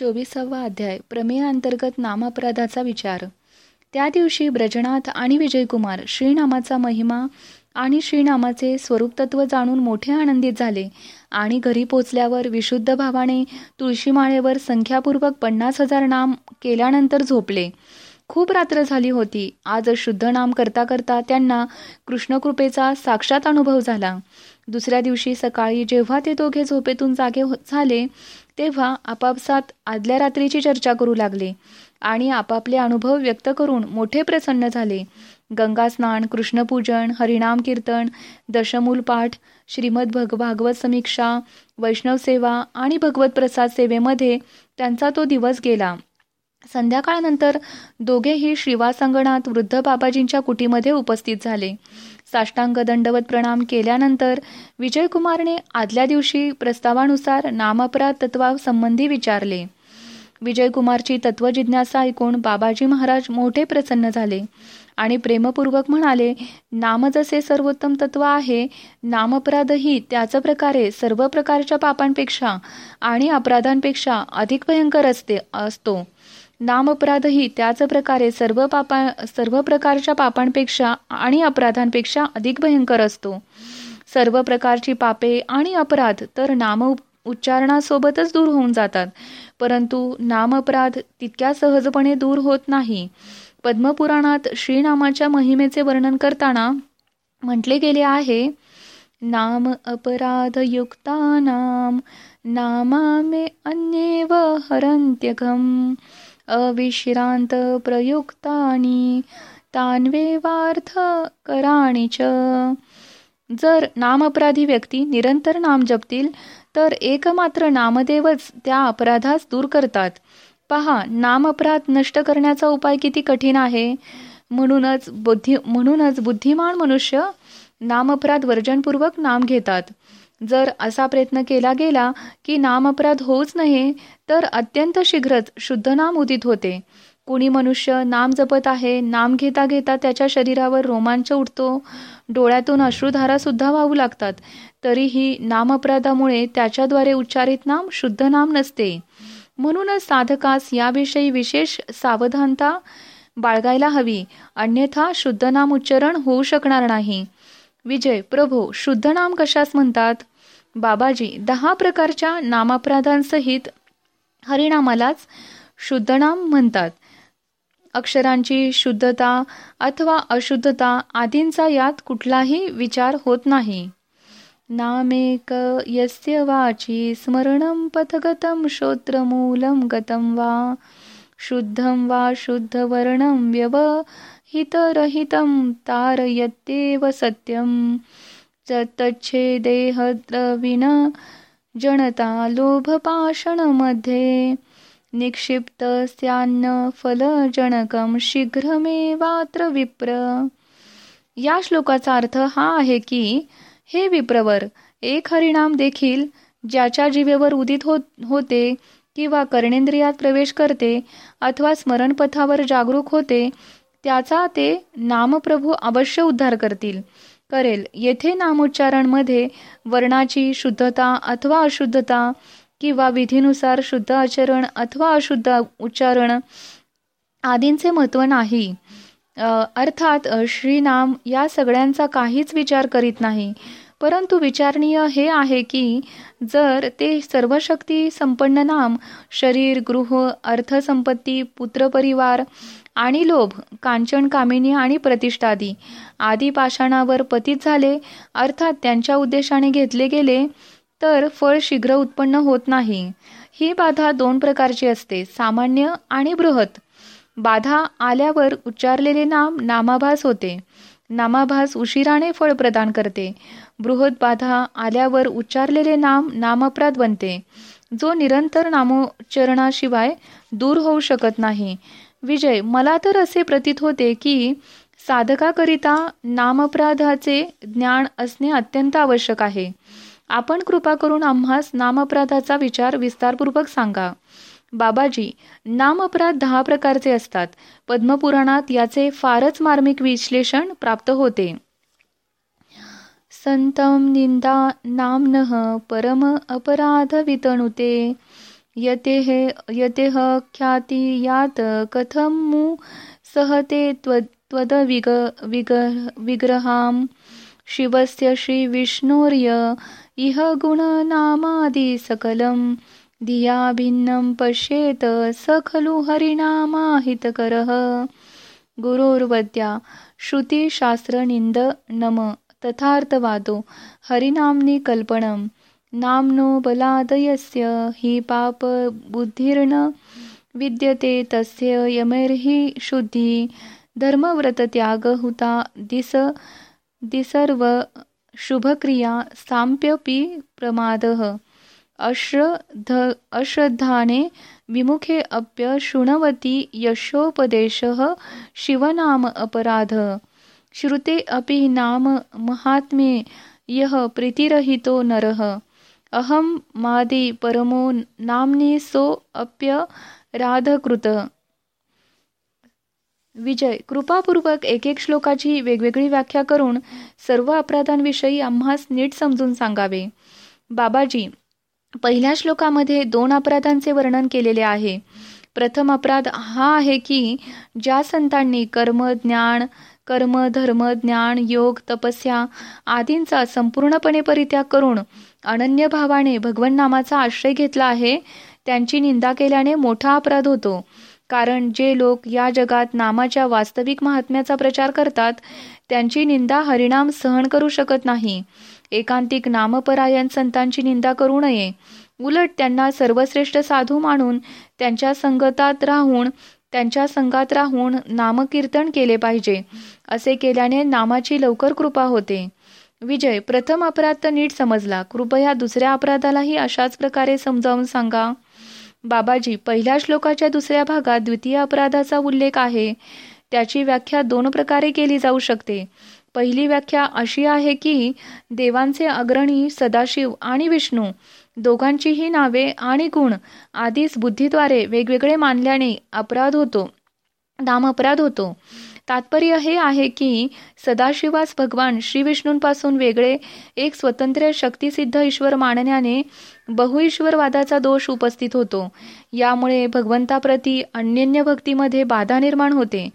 चोवीसावा अध्याय प्रमेयांतर्गत नामापराधाचा विचार. त्या दिवशी ब्रजनाथ आणि विजयकुमार श्रीनामाचा महिमा आणि श्रीनामाचे स्वरूपतत्व जाणून मोठे आनंदित झाले आणि घरी पोचल्यावर विशुद्ध भावाने तुळशीमाळेवर संख्यापूर्वक पन्नास हजार नाम केल्यानंतर झोपले. खूप रात्र झाली होती. आज शुद्ध नाम करता करता त्यांना कृष्णकृपेचा साक्षात अनुभव झाला. दुसऱ्या दिवशी सकाळी जेव्हा ते दोघे झोपेतून जागे झाले तेव्हा आपापसात आदल्या रात्रीची चर्चा करू लागले आणि आपापले अनुभव व्यक्त करून मोठे प्रसन्न झाले. गंगा स्नान कृष्णपूजन हरिनाम कीर्तन दशमूल पाठ श्रीमद भग भागवत समीक्षा वैष्णव सेवा आणि भगवत प्रसाद सेवेमध्ये त्यांचा तो दिवस गेला. संध्याकाळनंतर दोघेही श्रीवासंगणात वृद्ध बाबाजींच्या कुटीमध्ये उपस्थित झाले. साष्टांग दंडवत प्रणाम केल्यानंतर विजयकुमारने आदल्या दिवशी प्रस्तावानुसार नामपराध तत्वासंबंधी विचारले. विजयकुमारची तत्वजिज्ञासा ऐकून बाबाजी महाराज मोठे प्रसन्न झाले आणि प्रेमपूर्वक म्हणाले नाम जसे सर्वोत्तम तत्व आहे नामपराधही त्याच प्रकारे सर्व प्रकारच्या पापांपेक्षा आणि अपराधांपेक्षा अधिक भयंकर असते असतो. नामअपराधही त्याच प्रकारे सर्व पापा सर्व प्रकारच्या पापांपेक्षा आणि अपराधांपेक्षा अधिक भयंकर असतो. सर्व प्रकारची पापे आणि अपराध तर नाम उच्चारणासोबतच दूर होऊन जातात. परंतु नामपराध तितक्या सहजपणे दूर होत नाही. पद्मपुराणात श्रीनामाच्या महिमेचे वर्णन करताना म्हटले गेले आहे नाम अपराध युक्ता नाम नामामे अन्येव हरंत्यघम अविश्रांत प्रयुक्तानी तान्वेवार्थ कराणीच जर नामअपराधी व्यक्ती निरंतर नाम जपतील तर एकमात्र नामदेवच त्या अपराधास दूर करतात. पहा नाम अपराध नष्ट करण्याचा उपाय किती कठीण आहे? म्हणूनच बुद्धी म्हणूनच बुद्धिमान मनुष्य नामअपराध वर्जनपूर्वक नाम घेतात. जर असा प्रयत्न केला गेला की नाम अपराध होऊच नये तर अत्यंत शीघ्रच शुद्ध नाम उदित होते. कुणी मनुष्य नाम जपत आहे नाम घेता घेता त्याच्या शरीरावर रोमांच उठतो डोळ्यातून अश्रुधारा सुद्धा वाहू लागतात तरीही नाम अपराधामुळे त्याच्याद्वारे उच्चारित नाम शुद्ध नाम नसते. म्हणूनच साधकास याविषयी विशेष सावधानता बाळगायला हवी अन्यथा शुद्ध नाम उच्चारण होऊ शकणार नाही. विजय प्रभो शुद्ध नाम कशास म्हणतात? बाबाजी दहा प्रकारच्या नामापराधांसहित हरिनामालाच शुद्धनाम म्हणतात. अक्षरांची शुद्धता अथवा अशुद्धता आदींचा यात कुठलाही विचार होत नाही. नामेक यस्य वाची स्मरणं पथगतं श्रोत्रमूलं गतं वा शुद्धं वा शुद्धवर्णं व्यवहितरहितं तारयत्येव सत्यं च तच्छेदेहद्रविण जनता लोभपाषणमध्ये निक्षिप्तस्यान्न फलजनकम शीघ्रमेवात्र विप्र। या श्लोकाचा अर्थ हा आहे की हे विप्रवर एक हरिणाम देखील ज्याच्या जीवेवर उदित होत होते किंवा कर्णेंद्रियात प्रवेश करते अथवा स्मरणपथावर जागरूक होते त्याचा ते नामप्रभू अवश्य उद्धार करतील। करेल. येथे नामोच्चारणमध्ये वर्णाची शुद्धता अथवा अशुद्धता किंवा विधीनुसार शुद्ध आचरण अथवा अशुद्ध उच्चारण आदींचे महत्त्व नाही. अर्थात श्रीनाम या सगळ्यांचा काहीच विचार करीत नाही. परंतु विचारणीय हे आहे की जर ते सर्व शक्ती संपन्न नाम शरीर गृह अर्थसंपत्ती पुत्रपरिवार आणि लोभ कांचन कामिनी आणि प्रतिष्ठादी आदिपाषाणावर पतित झाले अर्थात त्यांच्या उद्देशाने घेतले गेले तर फळ शीघ्र उत्पन्न होत नाही. ही बाधा दोन प्रकारची असते सामान्य आणि बृहत. बाधा आल्यावर उच्चारलेले नाम नामाभास होते. नामाभास उशिराने फळ प्रदान करते. बृहत बाधा आल्यावर उच्चारलेले नाम नामपराध बनते. जो निरंतर नामोच्चरणाशिवाय दूर होऊ शकत नाही. विजय मला तर असे प्रतीत होते की साधकाकरिता नामपराधाचे ज्ञान असणे अत्यंत आवश्यक आहे. आपण कृपा करून आम्हास नामअपराधाचा विचार विस्तारपूर्वक सांगा. बाबाजी नामअपराध दहा प्रकारचे असतात. पद्मपुराणात याचे फारच मार्मिक विश्लेषण प्राप्त होते. संतम निंदा नामनः परम अपराध वितणुते. यतेह यतेः ख्याती यात कथं मु सहते त्व विग विग विग्रहां। शिवस्य श्रीविष्णोर्य इह गुणनामादिसकलं धिया भिन्नं पश्येत स खलु हरिणामाहितकरः गुरोर्वद्या श्रुतिशास्त्रनिन्द नम तथार्थवादो हरिनाम्नि कल्पनं नाम्नो बलादयस्य हि पापबुद्धिर्न विद्यते तस्य यमैर्हि शुद्धी। धर्मव्रतत्याग हुता दिस दिसर्व शुभक्रिया साम्प्यपि प्रमादः। अश्रद्ध अश्रद्धाने विमुखे अप्य शृणवती यशोपदेशः शिवनाम अपराध। श्रुते अपि नाम महात्म्ये यः प्रीतिरहितो नरः। अहं मादि परमो नाम्नी सो अप्य राधकृत। विजय कृपापूर्वक एक एक श्लोकाची वेगवेगळी व्याख्या करून सर्व अपराधांविषयी आम्हास नीट समजून सांगावे. बाबाजी पहिल्या श्लोकामध्ये दोन अपराधांचे वर्णन केलेले आहे. प्रथम अपराध हा आहे की ज्या संतांनी कर्म ज्ञान कर्म धर्म ज्ञान योग तपस्या आदींचा संपूर्णपणे परित्याग करून अनन्य भावाने भगवन नामाचा आश्रय घेतला आहे त्यांची निंदा केल्याने मोठा अपराध होतो. कारण जे लोक या जगात नामाच्या वास्तविक महात्म्याचा प्रचार करतात त्यांची निंदा हरिणाम सहन करू शकत नाही. एकांतिक नामपरायण संतांची निंदा करू नये. उलट त्यांना सर्वश्रेष्ठ साधू मानून त्यांच्या संगतात राहून त्यांच्या संघात राहून नामकीर्तन केले पाहिजे. असे केल्याने नामाची लवकर कृपा होते. विजय प्रथम अपराध तर नीट समजला. कृपया दुसऱ्या अपराधालाही अशाच प्रकारे समजावून सांगा. बाबाजी पहिल्या श्लोकाच्या दुसऱ्या भागात द्वितीय अपराधाचा उल्लेख आहे. त्याची व्याख्या दोन प्रकारे केली जाऊ शकते. पहिली व्याख्या अशी आहे की देवांचे अग्रणी सदाशिव आणि विष्णू दोघांचीही नावे आणि गुण आधीच बुद्धीद्वारे वेगवेगळे मानल्याने अपराध होतो दाम अपराध होतो. तात्पर्य हे आहे की सदाशिवास भगवान श्री विष्णूंपासून वेगळे एक स्वतंत्र शक्तिसिद्ध ईश्वर मानण्याने बहुईश्वरवादाचा दोष उपस्थित होतो. यामुळे भगवंताप्रती अन्यन्य भक्तीमध्ये बाधा निर्माण होते.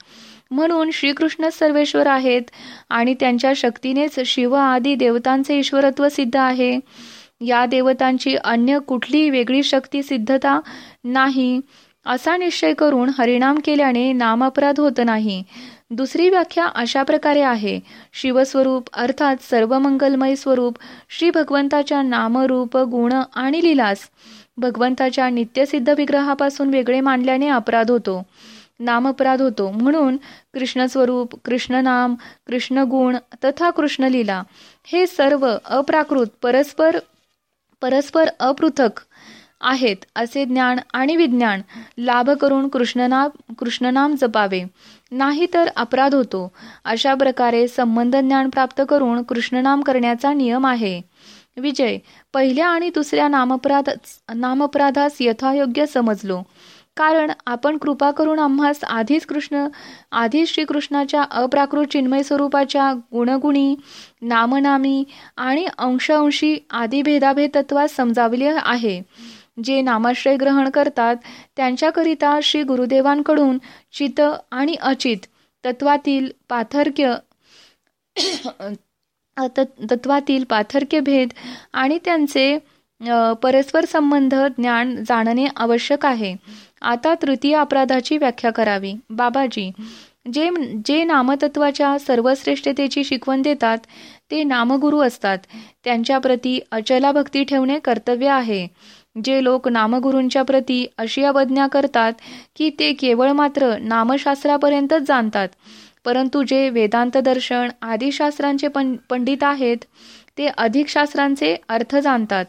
म्हणून श्रीकृष्ण सर्वेश्वर आहेत आणि त्यांच्या शक्तीनेच शिव आदी देवतांचे ईश्वरत्व सिद्ध आहे. या देवतांची अन्य कुठली वेगळी शक्ती सिद्धता नाही असा निश्चय करून हरिणाम केल्याने नामअपराध होत नाही. दुसरी व्याख्या अशा प्रकारे आहे. शिवस्वरूप अर्थात सर्व मंगलमय स्वरूप श्री भगवंताच्या नामरूप गुण आणि लिलास. भगवंताच्या नित्यसिद्ध विग्रहापासून वेगळे मानल्याने अपराध होतो. नामअपराध होतो. म्हणून कृष्णस्वरूप कृष्णनाम कृष्णगुण तथा कृष्णलीला हे सर्व अप्राकृत परस्पर परस्पर अपृथक आहेत असे ज्ञान आणि विज्ञान. लाभ करून कृष्णनाम कृष्णनाम जपावे. नाहीतर अपराध होतो. अशा प्रकारे संबंध ज्ञान प्राप्त करून कृष्णनाम करण्याचा नियम आहे. विजय पहिल्या आणि दुसऱ्या नामअपराध नामअपराधास यथायोग्य समजलो. कारण आपण कृपा करून आम्हास आधीच कृष्ण आधीच श्रीकृष्णाच्या अप्राकृत चिन्मय स्वरूपाच्या गुणगुणी नामनामी आणि अंशअंशी आदी भेदाभेद तत्वास समजावले आहे. जे नामाश्रय ग्रहण करतात त्यांच्याकरिता श्री गुरुदेवांकडून चित आणि अचित तत्वातील पाथर्क्य तत्वातील पाथर्क्य भेद आणि त्यांचे परस्पर संबंध ज्ञान जाणणे आवश्यक आहे. आता तृतीय अपराधाची व्याख्या करावी. बाबाजी जे जे नामतत्वाच्या सर्वश्रेष्ठतेची शिकवण देतात ते नामगुरू असतात. त्यांच्याप्रती अचला भक्ती ठेवणे कर्तव्य आहे. जे लोक नामगुरूंच्या प्रती अशी अवज्ञा करतात की ते केवळ मात्र नामशास्त्रापर्यंतच जाणतात परंतु जे वेदांत दर्शन आदी शास्त्रांचे पंडित आहेत ते अधिक शास्त्रांचे अर्थ जाणतात.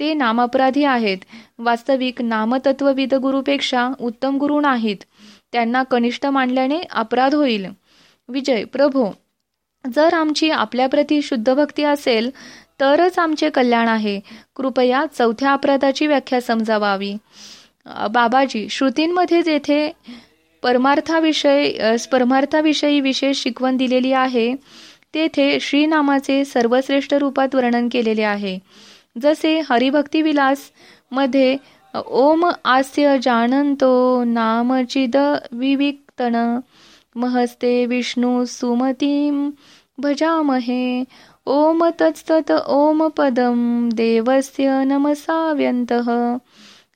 ते नामअपराधी आहेत. वास्तविक नामतत्वविद गुरुपेक्षा उत्तम गुरु नाहीत. त्यांना कनिष्ठ मानल्याने अपराध होईल. विजय प्रभो जर आमची आपल्याप्रती शुद्ध भक्ती असेल तरच आमचे कल्याण आहे. कृपया चौथ्या अपराधाची व्याख्या समजावावी. बाबाजी श्रुतींमध्ये जेथे परमार्थाविषयी परमार्थाविषयी विशेष शिकवण दिलेली आहे तेथे श्रीनामाचे सर्वश्रेष्ठ रूपात वर्णन केलेले आहे. जसे हरिभक्ती विलासमध्ये ओम आस्य जानंतो नामचिद विविक्तन महस्ते विष्णू सुमतीं भजामहे ओम तत्सत ओम पदम देवस्य नमसाव्यन्तः।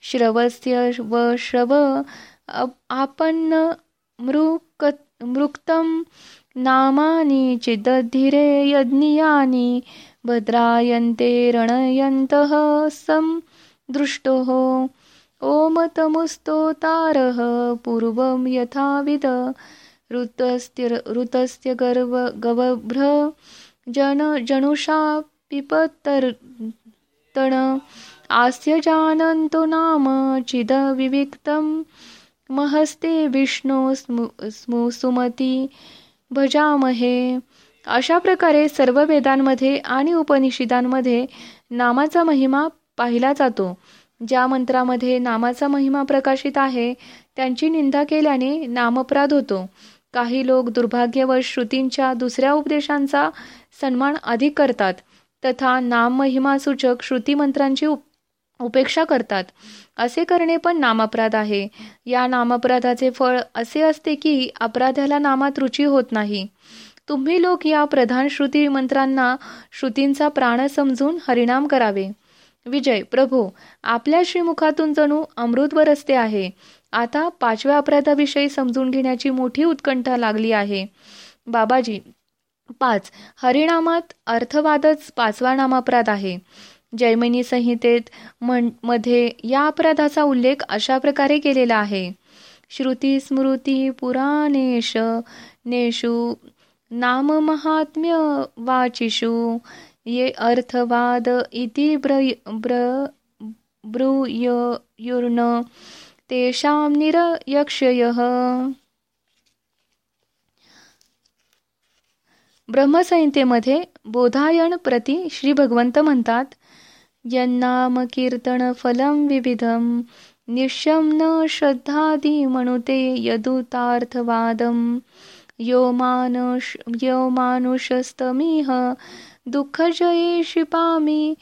श्रवस्य व श्रव आपन्न मृक मृक्तं नामानि चिदधिरे यज्ञियानि भद्रायन्ते रणयन्तः सं दृष्टोः। ॐ तमुस्तोतारः पूर्वं यथाविद। ऋतस्य ऋतस्य गर्व गवभ्र जन जनुषा पिपतर्तण आस्य जानन्तो नाम चिदविविक्तं महस्ते विष्णू स्मु स्मु सुमती भजामहे। अशा प्रकारे सर्व वेदांमध्ये आणि उपनिषदांमध्ये नामाचा महिमा पाहिला जातो। ज्या मंत्रामध्ये नामाचा महिमा प्रकाशित आहे त्यांची निंदा केल्याने नामपराध होतो। काही लोक दुर्भाग्यवश श्रुतींच्या दुसऱ्या उपदेशांचा सन्मान अधिक करतात. तथा नाम महिमा सूचक श्रुती उपेक्षा करतात. असे करणे पण नामअपराध आहे. या नामअपराधाचे फळ असे असते की अपराध्याला नामात रुची होत नाही. तुम्ही लोक या प्रधान श्रुती मंत्रांना श्रुतींचा प्राण समजून हरिणाम करावे. विजय प्रभू आपल्या श्रीमुखातून जणू अमृत बरसते आहे. आता पाचव्या अपराधाविषयी समजून घेण्याची मोठी उत्कंठा लागली आहे. बाबाजी पाच. हरिनामात अर्थवादच पाचवा नामापराध आहे. जैमिनी संहितेत मध्ये या अपराधाचा उल्लेख अशा प्रकारे केलेला आहे. श्रुती स्मृती पुराणेश नेषु नाम महात्म्य वाचिषु ये अर्थवाद इति ब्र ब्र ब्रूयुर्न तेषां निरयक्षयः। ब्रह्मसंहितेमध्ये बोधायन प्रती श्री भगवंत म्हणतात यन्नाम कीर्तन फलम विविधम निशम्न श्रद्धादी म्हणुते यदुतार्थवादम यो मानुष यो मानुषस्तमिह दुःखजये शिपामी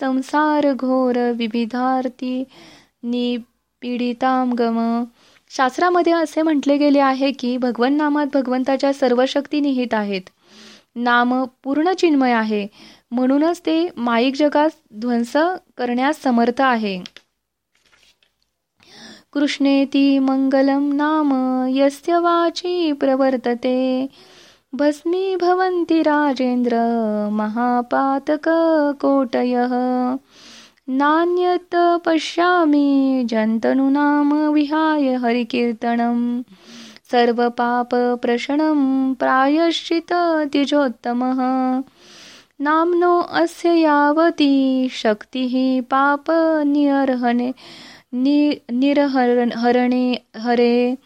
संसार घोर विविधार्थी पीडिताम गम. शास्त्रामध्ये असे म्हटले गेले आहे की भगवन नामात भगवंताच्या सर्व शक्ती निहित आहेत. नाम पूर्ण चिन्मय आहे. म्हणूनच ते माईक जगात ध्वंस करण्यास समर्थ आहे. कृष्णेती मंगलम नाम यस्य वाची प्रवर्तते. भस्मी राजेंद्र महापातक कोटयः. नान्यत् पश्यामि जन्तनुनाम विहाय हरिकीर्तनं। सर्वपापप्रशनं प्रायश्चिततिजोत्तमः नाम्नो अस्य यावती शक्तिः पापनिर्हने नि निरहरणे हरे।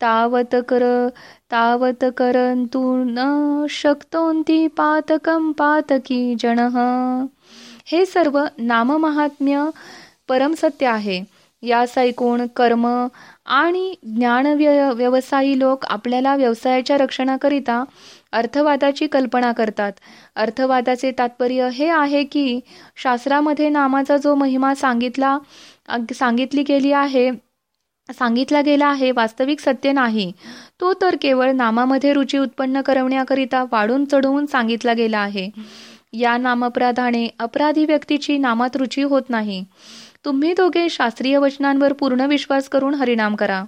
तावत कर तावत करंतु न शक्तोंती पातकं पातकी जन। हे सर्व नाममहात्म्य परमसत्य आहे. यास ऐकून कर्म आणि ज्ञान व्यवसायी लोक आपल्याला व्यवसायाच्या रक्षणाकरिता अर्थवादाची कल्पना करतात. अर्थवादाचे तात्पर्य हे आहे की शास्त्रामध्ये नामाचा जो महिमा सांगितला सांगितली गेली आहे सांगितला गेला आहे वास्तविक सत्य नाही. तो तर केवळ नामामध्ये रुची उत्पन्न करवण्याकरिता वाढून चढवून सांगितला गेला आहे. या नामप्राधाने अपराधी व्यक्तीची नामात रुची होत नाही. तुम्ही दोघे शास्त्रीय वचनांवर पूर्ण विश्वास करून हरिणाम करा.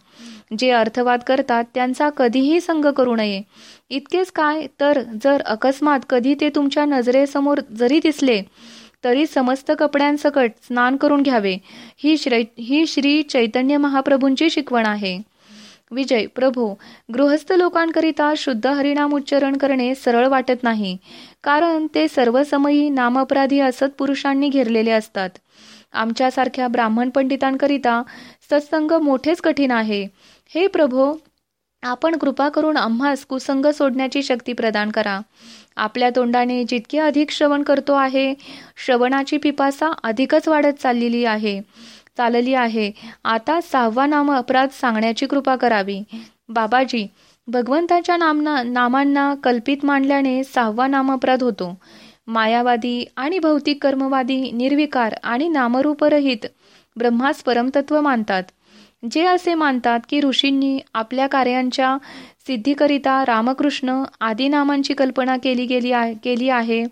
जे अर्थवाद करतात त्यांचा कधीही संग करू नये. इतकेच काय? तर जर अकस्मात कधी ते तुमच्या नजरेसमोर जरी दिसले तरी समस्त कपड्यांसकट स्नान करून घ्यावे. ही श्री ही श्री चैतन्य महाप्रभूंची शिकवण आहे. विजय प्रभू गृहस्थ लोकांकरिता शुद्ध हरिनाम उच्चारण करणे सरळ वाटत नाही. कारण ते सर्व समयी नामअपराधी असत पुरुषांनी घेरलेले असतात. आमच्यासारख्या ब्राह्मण पंडितांकरिता सत्संग मोठेच कठीण आहे. हे प्रभो आपण कृपा करून आम्हास कुसंग सोडण्याची शक्ती प्रदान करा. आपल्या तोंडाने जितके अधिक श्रवण करतो आहे श्रवणाची पिपासा अधिकच वाढत चाललेली आहे. चालली आहे. आता सहावा नाम अपराध सांगण्याची कृपा करावी. बाबाजी भगवंताच्या नामना नामांना कल्पित मांडल्याने सहावा नाम अपराध होतो. मायावादी आणि भौतिक कर्मवादी निर्विकार आणि नामरूपरहित ब्रह्मास परमतत्व मानतात. जे असे मानतात की ऋषींनी आपल्या कार्यांच्या सिद्धीकरिता रामकृष्ण आदी नामांची कल्पना केली गेली केली आहे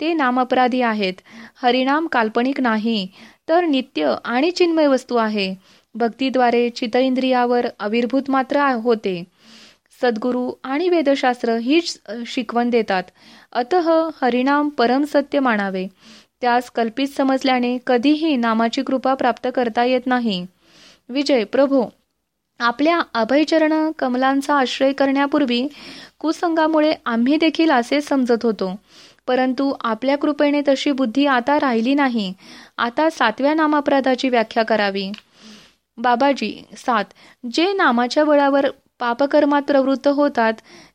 ते नामअपराधी आहेत. हरिनाम काल्पनिक नाही. तर नित्य आणि चिन्मय वस्तू आहे. भक्तीद्वारे चितइंद्रियावर आविर्भूत मात्र होते. सद्गुरू आणि वेदशास्त्र हीच शिकवण देतात. अतः हरिनाम परम सत्य मानावे. त्यास कल्पित समजल्याने कधीही नामाची कृपा प्राप्त करता येत नाही. विजय प्रभो आपल्या अभयचरण कमलांचा आश्रय करण्यापूर्वी कुसंगामुळे आम्ही देखील असे समजत होतो. परंतु आपल्या कृपेने तशी बुद्धी आता राहिली नाही. आता सातव्या नामापराधाची व्याख्या करावी. बाबाजी सात. जे नामाच्या बळावर पापकर्मात प्रवृत्त होतात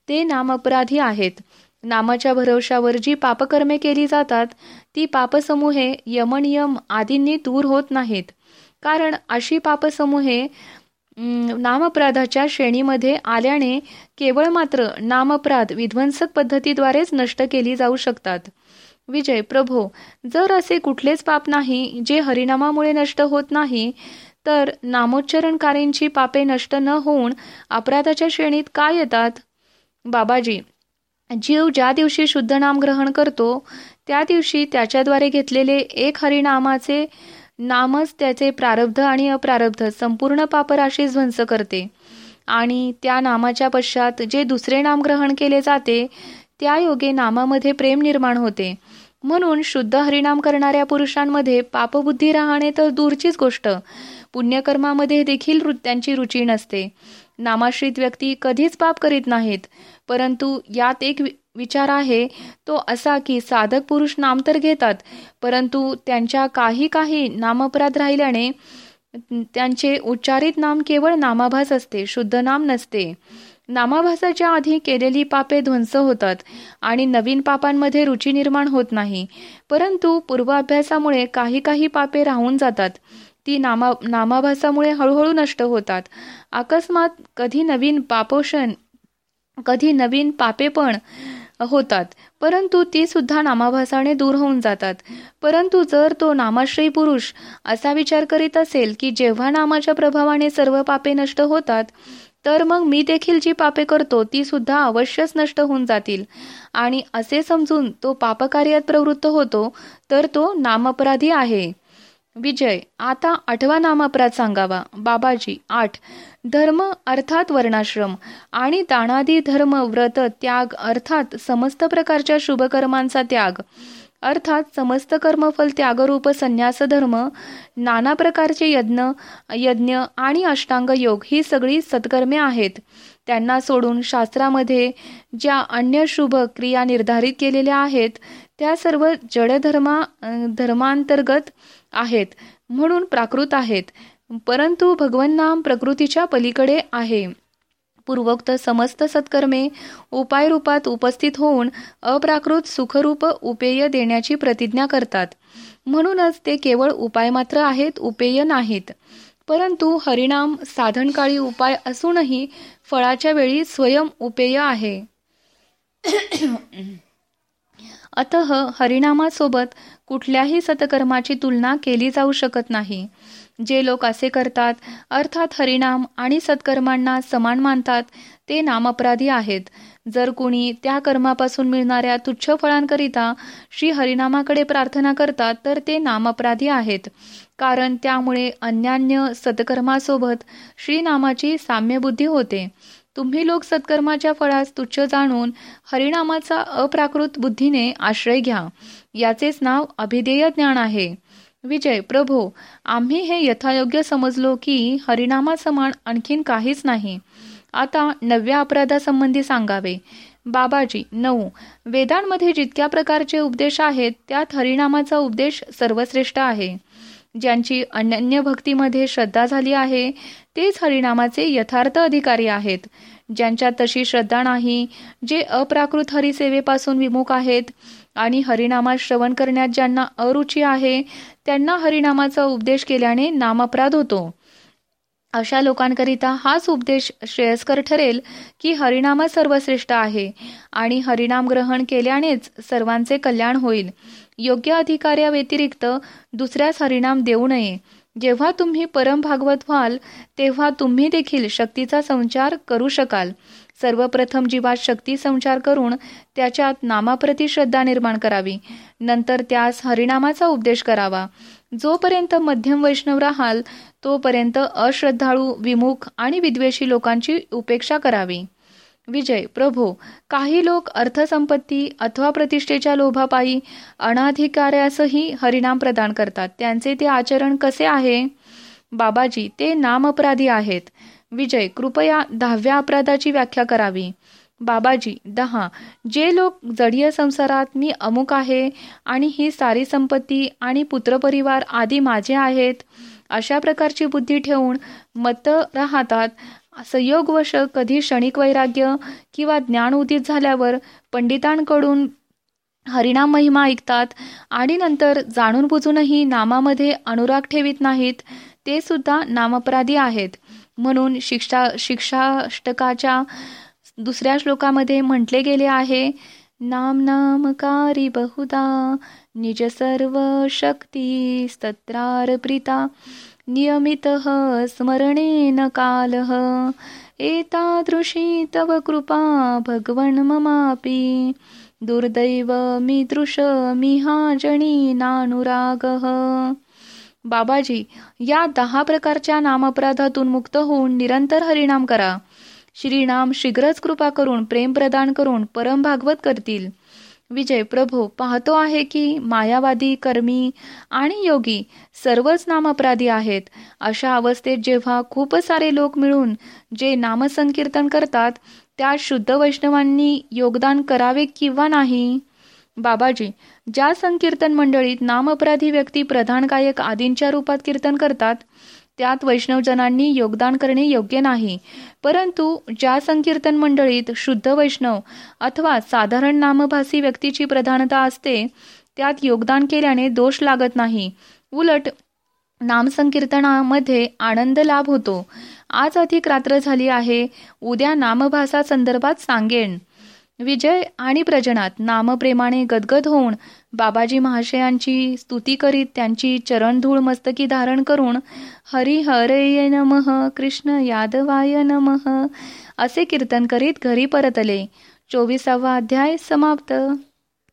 ते नामअपराधी आहेत. नामाच्या भरवशावर जी पापकर्मे केली जातात ती पापसमूहे यमनियम आदींनी दूर होत नाहीत. कारण अशी पापसमूहे नामअपराधाच्या श्रेणीमध्ये आल्याने केवळ मात्र नामअपराध विध्वंसक पद्धतीद्वारेच नष्ट केली जाऊ शकतात. विजय प्रभो जर असे कुठलेच पाप नाही जे हरिनामामुळे नष्ट होत नाही तर नामोच्चारणकारींची पापे नष्ट न होऊन अपराधाच्या श्रेणीत का येतात? बाबाजी जीव ज्या दिवशी शुद्ध नाम ग्रहण करतो त्या दिवशी त्याच्याद्वारे घेतलेले एक हरिनामाचे नामच त्याचे प्रारब्ध आणि अप्रारब्ध संपूर्ण पापराशी ध्वंस करते. आणि त्या नामाच्या पश्चात जे दुसरे नाम ग्रहण केले जाते त्या योगे नामामध्ये प्रेम निर्माण होते. म्हणून शुद्ध हरिनाम करणाऱ्या पुरुषांमध्ये पापबुद्धी राहणे तर दूरचीच गोष्ट. पुण्यकर्मामध्ये देखील त्यांची रुची नसते. नामाश्रित व्यक्ती कधीच पाप करीत नाहीत परंतु यात एक विचार आहे तो असा की साधक पुरुष नाम तर घेतात परंतु त्यांच्या काही काही नामअपराध राहिल्याने त्यांचे उच्चारित नाम केवळ नामाभास असते शुद्ध नाम नसते. नामाभासाच्या आधी केलेली पापे ध्वंस होतात आणि नवीन पापांमध्ये रुची निर्माण होत नाही परंतु पूर्वाभ्यासामुळे काही काही पापे राहून जातात. ती नामा नामाभासामुळे हळूहळू नष्ट होतात. अकस्मात कधी नवीन पापोषण कधी नवीन पापे पण होतात. परंतु ती सुद्धा नामाभासाने दूर होऊन जातात. परंतु जर तो नामाश्रयी पुरुष असा विचार करीत असेल की जेव्हा नामाच्या प्रभावाने सर्व पापे नष्ट होतात तर मग मी देखील जी पापे करतो ती सुद्धा अवश्यच नष्ट होऊन जातील. आणि असे समजून तो पापकार्यात प्रवृत्त होतो तर तो नामअपराधी आहे. विजय आता आठवा नामाप्रात सांगावा. बाबाजी आठ. धर्म अर्थात वर्णाश्रम आणि दानादी धर्म व्रत त्याग अर्थात समस्त प्रकारच्या शुभकर्मांचा त्याग. अर्थात समस्त कर्मफल त्यागरूप संन्यास धर्म नाना प्रकारचे यज्ञ यज्ञ आणि अष्टांग योग ही सगळी सत्कर्मे आहेत. त्यांना सोडून शास्त्रामध्ये ज्या अन्य शुभ क्रिया निर्धारित केलेल्या आहेत त्या सर्व जडधर्मा धर्मांतर्गत आहेत म्हणून प्राकृत आहेत. परंतु भगवन नाम प्रकृतीच्या पलीकडे आहे. पूर्वोक्त समस्त सत्कर्मे उपाय रूपात उपस्थित होऊन अप्राकृत सुखरूप उपेय देण्याची प्रतिज्ञा करतात. म्हणूनच ते केवळ उपाय मात्र आहेत उपेय नाहीत. परंतु हरिणाम साधनकाळी उपाय असूनही फळाच्या वेळी स्वयं उपेय आहे. अतः हरिनामासोबत कुठल्याही सतकर्माची तुलना केली जाऊ शकत नाही. जे लोक असे करतात अर्थात हरिनाम आणि सत्कर्मांना समान मानतात ते नामअपराधी आहेत. जर कुणी त्या कर्मापासून मिळणाऱ्या तुच्छ फळांकरिता श्री हरिनामाकडे प्रार्थना करतात तर ते नामअपराधी आहेत. कारण त्यामुळे अन्यान्य सत्कर्मासोबत श्रीनामाची साम्यबुद्धी होते. तुम्ही लोक सत्कर्माच्या फळास तुच्छ जाणून हरिणामाचा अप्राकृत बुद्धीने आश्रय घ्या. याचेच नाव अभिधेय ज्ञान आहे. विजय प्रभो आम्ही हे यथायोग्य समजलो की हरिनामासमान आणखीन काहीच नाही. आता नव्या अपराधासंबंधी सांगावे. बाबाजी नऊ. वेदांमध्ये जितक्या प्रकारचे उपदेश आहेत त्यात हरिनामाचा उपदेश सर्वश्रेष्ठ आहे. ज्यांची अनन्य भक्तीमध्ये श्रद्धा झाली आहे तेच हरिनामाचे यथार्थ अधिकारी आहेत. ज्यांच्यात तशी श्रद्धा नाही जे अप्राकृत हरिसेवेपासून विमुख आहेत आणि हरिनामात श्रवण करण्यात ज्यांना अरुची आहे त्यांना हरिनामाचा उपदेश केल्याने नामअपराध होतो. अशा लोकांकरिता हाच उपदेश श्रेयस्कर ठरेल की हरिनामा सर्वश्रेष्ठ आहे आणि हरिनाम ग्रहण केल्यानेच सर्वांचे कल्याण होईल. योग्य अधिकाऱ्या व्यतिरिक्त दुसऱ्यास हरिनाम देऊ नये. जेव्हा तुम्ही परम भागवत व्हाल तेव्हा तुम्ही देखील शक्तीचा संचार करू शकाल. सर्वप्रथम जीवात शक्ती संचार करून त्याच्यात नामाप्रती श्रद्धा निर्माण करावी. नंतर त्यास हरिनामाचा उपदेश करावा. जोपर्यंत मध्यम वैष्णव राहाल तोपर्यंत अश्रद्धाळू विमुख आणि विद्वेषी लोकांची उपेक्षा करावी. विजय प्रभो काही लोक अर्थसंपत्ती अथवा प्रतिष्ठेच्या लोभापायी अनाधिकाऱ्यासही हरिनाम प्रदान करतात. त्यांचे ते आचरण कसे आहे? बाबाजी ते नाम अपराधी आहेत. विजय कृपया दहाव्या अपराधाची व्याख्या करावी. बाबाजी दहा जे लोक जडीय संसारात मी अमुक आहे आणि ही सारी संपत्ती आणि पुत्रपरिवार आदी माझे आहेत अशा प्रकारची बुद्धी ठेवून मत राहतात संयोगवश कधी क्षणिक वैराग्य किंवा ज्ञान उदित झाल्यावर पंडितांकडून हरिणाम महिमा ऐकतात आणि नंतर जाणून बुजूनही नामामध्ये अनुराग ठेवित नाहीत ते सुद्धा नामपराधी आहेत. म्हणून शिक्षा शिक्षाष्टकाच्या दुसऱ्या श्लोकामध्ये म्हटले गेले आहे नाम नामकारी बहुदा निज सर्व शक्ती स्तत्रार्पिता नियमित स्मरणेन कालः। एतादृशी तव कृपा भगवन् ममापि। दुर्दैव दृश मिहा जणी नानुरागः। बाबाजी या दहा प्रकारच्या नामपराधातून मुक्त होऊन निरंतर हरिणाम करा। श्रीनाम शीघ्रच कृपा करून प्रेम प्रदान करून परम भागवत करतील। विजय प्रभू पाहतो आहे की मायावादी कर्मी आणि योगी सर्वच नामअपराधी आहेत. अशा अवस्थेत जेव्हा खूप सारे लोक मिळून जे नामसंकीर्तन करतात त्या शुद्ध वैष्णवांनी योगदान करावे किंवा नाही? बाबाजी ज्या संकीर्तन मंडळीत नामअपराधी व्यक्ती प्रधान गायक आदींच्या रूपात कीर्तन करतात त्यात वैष्णवजनांनी योगदान करणे योग्य नाही. परंतु ज्या संकीर्तन मंडळीत शुद्ध वैष्णव अथवा साधारण नामभासी व्यक्तीची प्रधानता असते त्यात योगदान केल्याने दोष लागत नाही. उलट नामसंकीर्तनामध्ये आनंद लाभ होतो. आज अधिक रात्र झाली आहे. उद्या नामभासा संदर्भात सांगेन. विजय आणि प्रजनात नामप्रेमाने गदगद होऊन बाबाजी महाशयांची स्तुती करीत त्यांची चरणधूळ मस्तकी धारण करून हरी हरय नमः कृष्ण यादवाय नमः असे कीर्तन करीत घरी परतले. चोवीसावा अध्याय समाप्त.